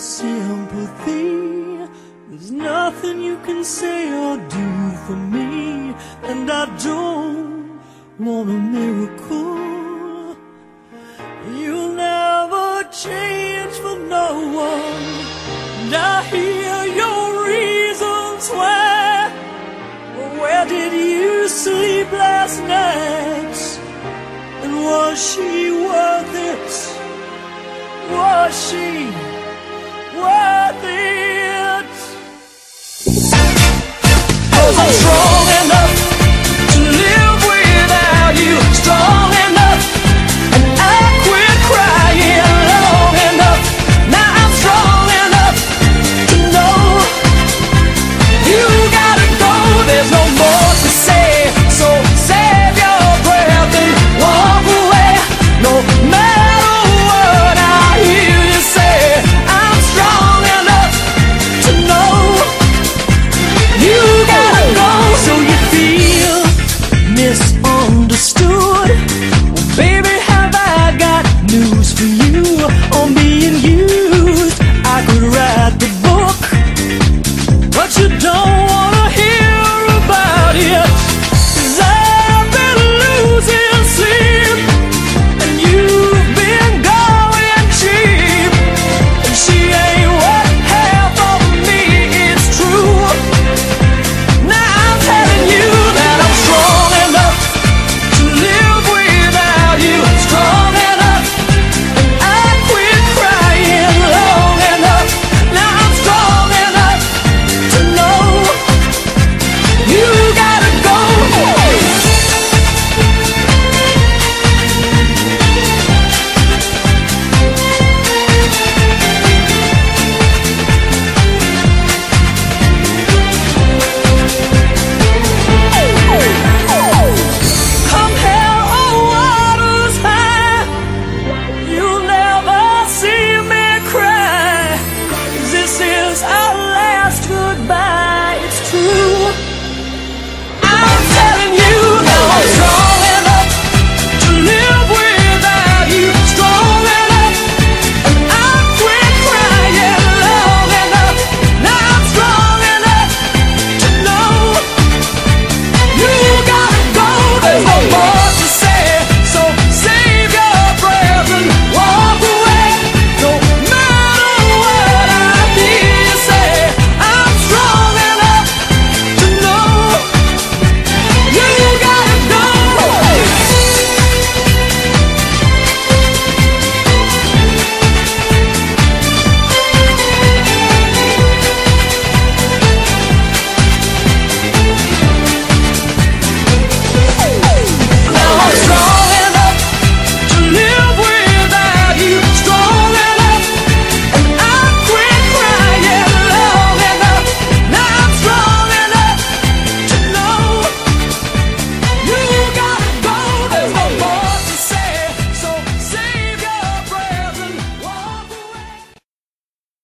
sympathy. There's nothing you can say or do for me, and I don't want a miracle. You'll never change for no one, and I hear your reasons why. Where did you sleep last night? And was she worth it? Was she worth you don't goodbye.